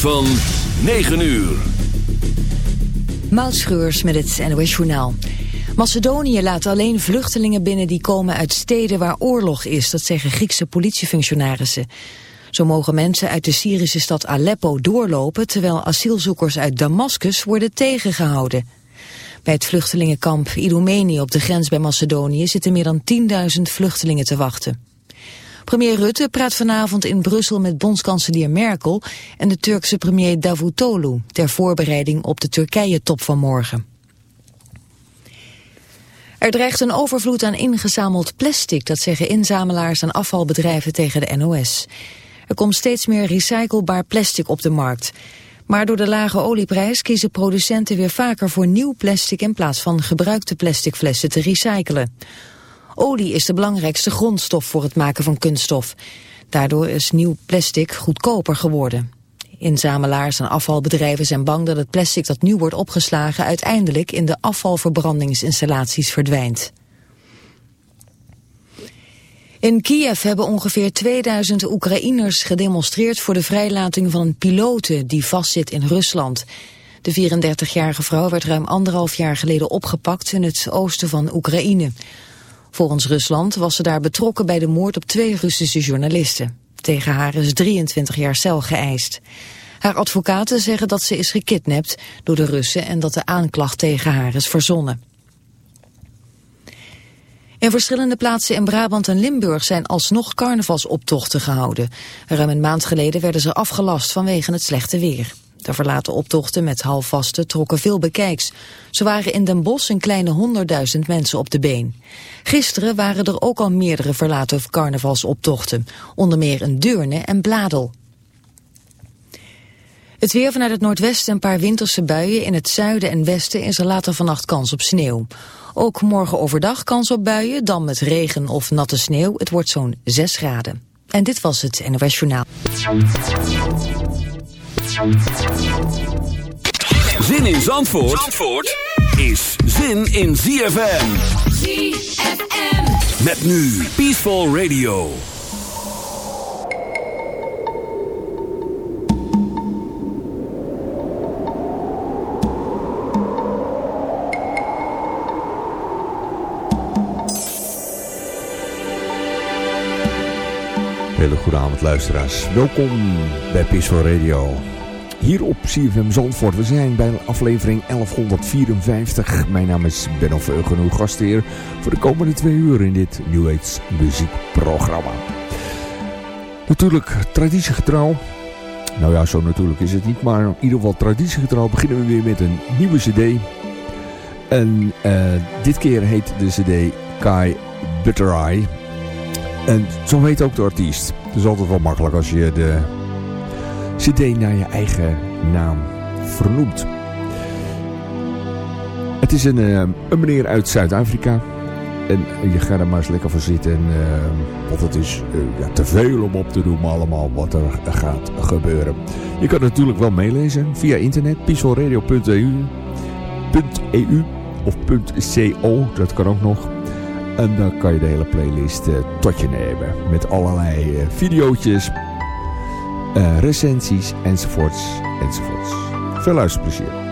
van 9 uur. Mautschreurs met het NOS Journaal. Macedonië laat alleen vluchtelingen binnen die komen uit steden waar oorlog is, dat zeggen Griekse politiefunctionarissen. Zo mogen mensen uit de Syrische stad Aleppo doorlopen, terwijl asielzoekers uit Damascus worden tegengehouden. Bij het vluchtelingenkamp Idomeni op de grens bij Macedonië zitten meer dan 10.000 vluchtelingen te wachten. Premier Rutte praat vanavond in Brussel met bondskanselier Merkel en de Turkse premier Davutoglu ter voorbereiding op de Turkije-top van morgen. Er dreigt een overvloed aan ingezameld plastic, dat zeggen inzamelaars en afvalbedrijven tegen de NOS. Er komt steeds meer recyclebaar plastic op de markt. Maar door de lage olieprijs kiezen producenten weer vaker voor nieuw plastic in plaats van gebruikte plastic flessen te recyclen. Olie is de belangrijkste grondstof voor het maken van kunststof. Daardoor is nieuw plastic goedkoper geworden. Inzamelaars en afvalbedrijven zijn bang dat het plastic dat nu wordt opgeslagen uiteindelijk in de afvalverbrandingsinstallaties verdwijnt. In Kiev hebben ongeveer 2000 Oekraïners gedemonstreerd voor de vrijlating van een pilote die vastzit in Rusland. De 34-jarige vrouw werd ruim anderhalf jaar geleden opgepakt in het oosten van Oekraïne. Volgens Rusland was ze daar betrokken bij de moord op twee Russische journalisten. Tegen haar is 23 jaar cel geëist. Haar advocaten zeggen dat ze is gekidnapt door de Russen en dat de aanklacht tegen haar is verzonnen. In verschillende plaatsen in Brabant en Limburg zijn alsnog carnavalsoptochten gehouden. Ruim een maand geleden werden ze afgelast vanwege het slechte weer. De verlaten optochten met halfvasten trokken veel bekijks. Ze waren in Den Bosch een kleine honderdduizend mensen op de been. Gisteren waren er ook al meerdere verlaten carnavalsoptochten. Onder meer een Deurne en Bladel. Het weer vanuit het noordwesten een paar winterse buien. In het zuiden en westen is er later vannacht kans op sneeuw. Ook morgen overdag kans op buien, dan met regen of natte sneeuw. Het wordt zo'n 6 graden. En dit was het NOS Journaal. Zin in Zandvoort, Zandvoort is zin in ZFM. ZFM. Met nu Peaceful Radio. Hele goede avond luisteraars. Welkom bij Peaceful Radio. Hier op CFM Zandvoort. We zijn bij aflevering 1154. Mijn naam is Ben of Eugen, gastheer voor de komende twee uur in dit New Age muziekprogramma. Natuurlijk traditiegetrouw. Nou ja, zo natuurlijk is het niet, maar in ieder geval traditiegetrouw beginnen we weer met een nieuwe cd. En uh, dit keer heet de cd Kai Butter. En zo heet ook de artiest. Het is altijd wel makkelijk als je de cd naar je eigen naam vernoemt. Het is een, uh, een meneer uit Zuid-Afrika. En je gaat er maar eens lekker voor zitten. En, uh, want het is uh, ja, te veel om op te doen allemaal wat er gaat gebeuren. Je kan natuurlijk wel meelezen via internet. peacefulradio.eu .eu of .co, dat kan ook nog. En dan kan je de hele playlist tot je nemen. Met allerlei uh, recensies enzovoorts enzovoorts. Veel luisterplezier.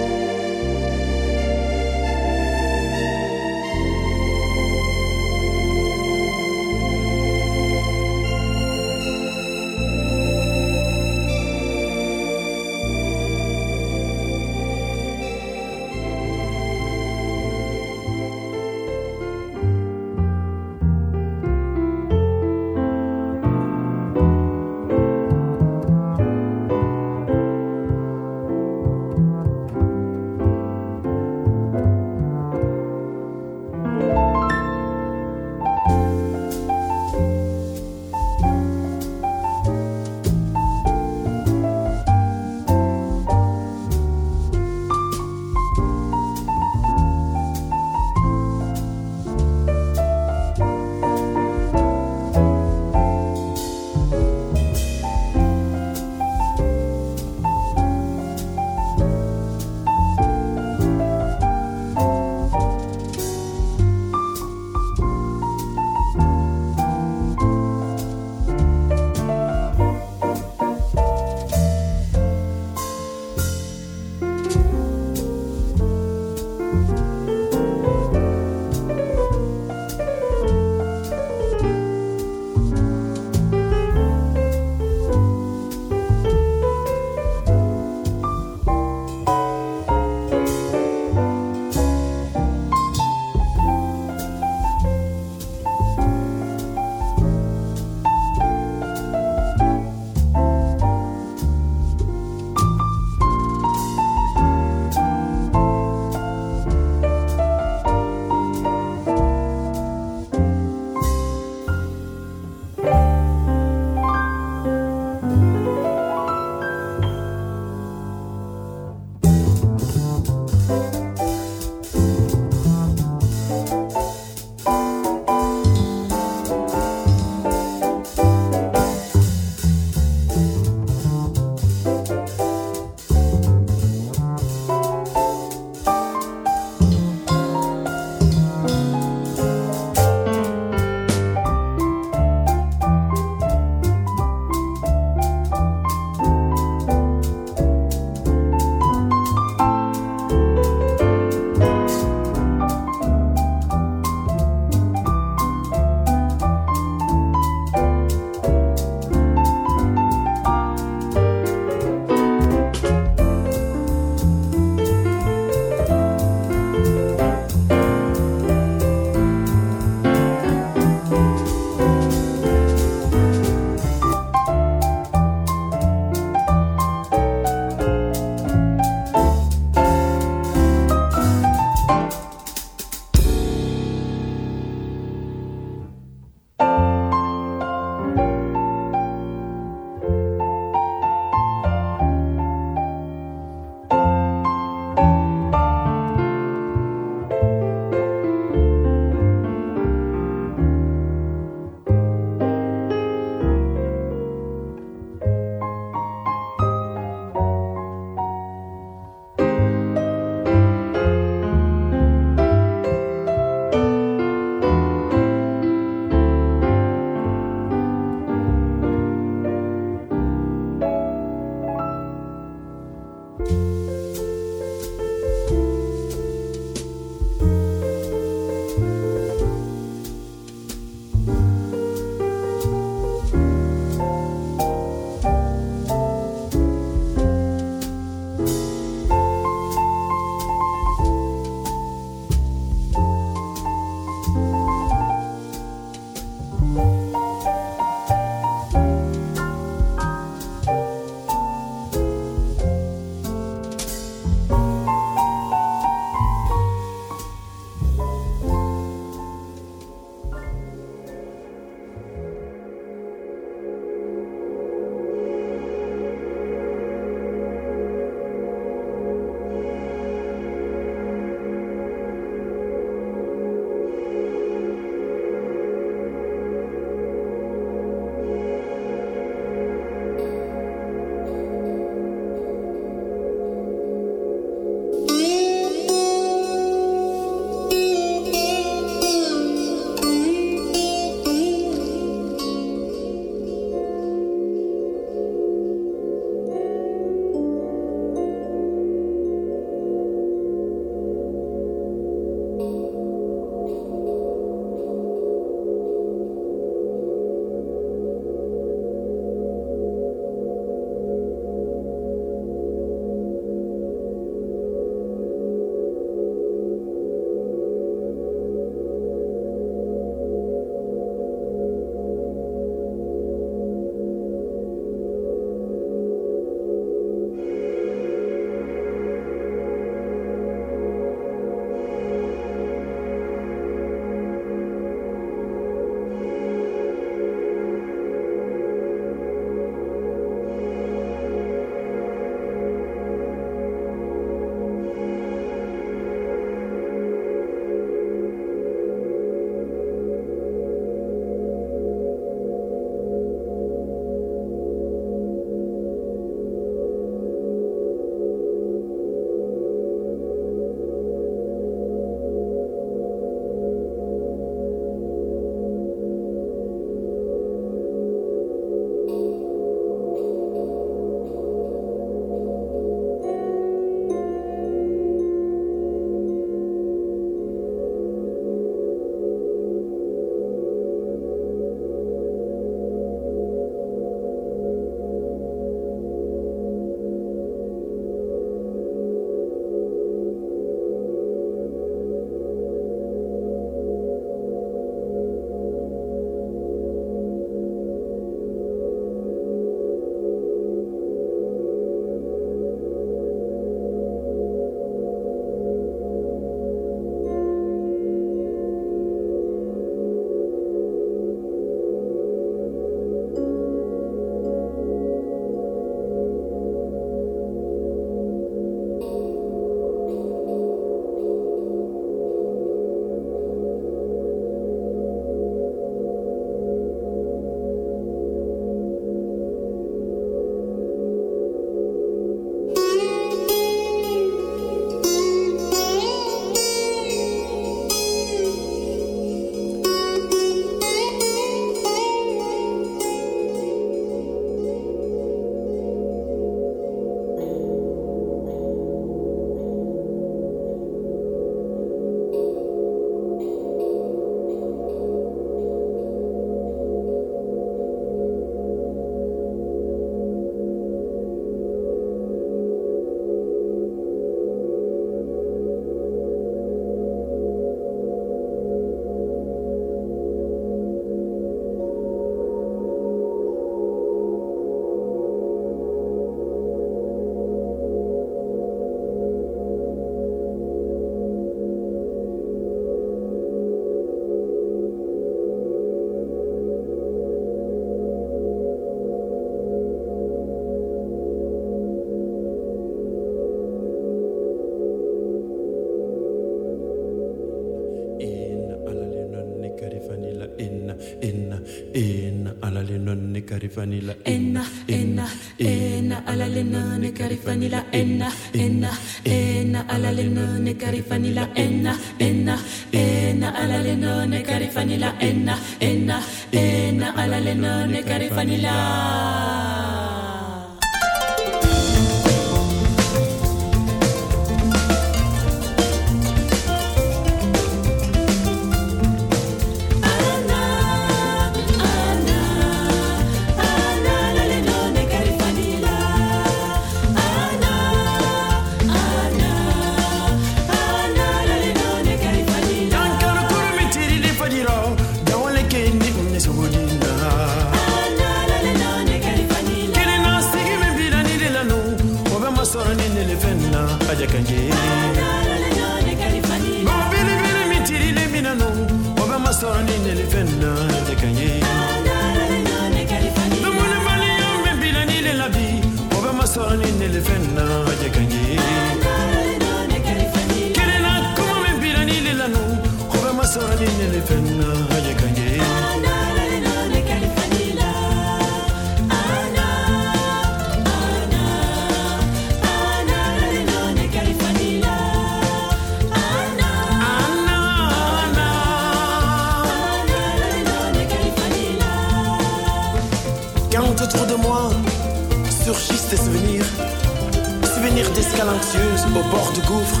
bord de gouffre,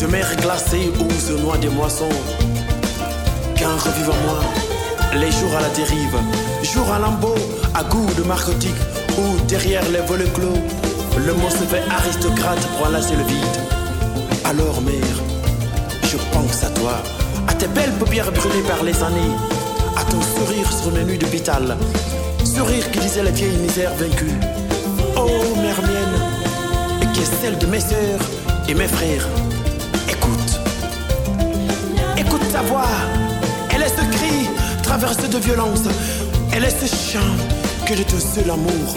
de mer glacée où se noient des moissons. Qu'un revive en moi, les jours à la dérive, jours à lambeaux, à goût de narcotique, où derrière les volets clos, le mot se fait aristocrate pour enlacer le vide. Alors, mère, je pense à toi, à tes belles paupières brûlées par les années, à ton sourire sur mes nuits de Vital, sourire qui disait la vieille misère vaincue celle de mes sœurs et mes frères. Écoute, écoute ta voix. Elle est ce cri traversé de violence. Elle est ce chant que de tout seul amour.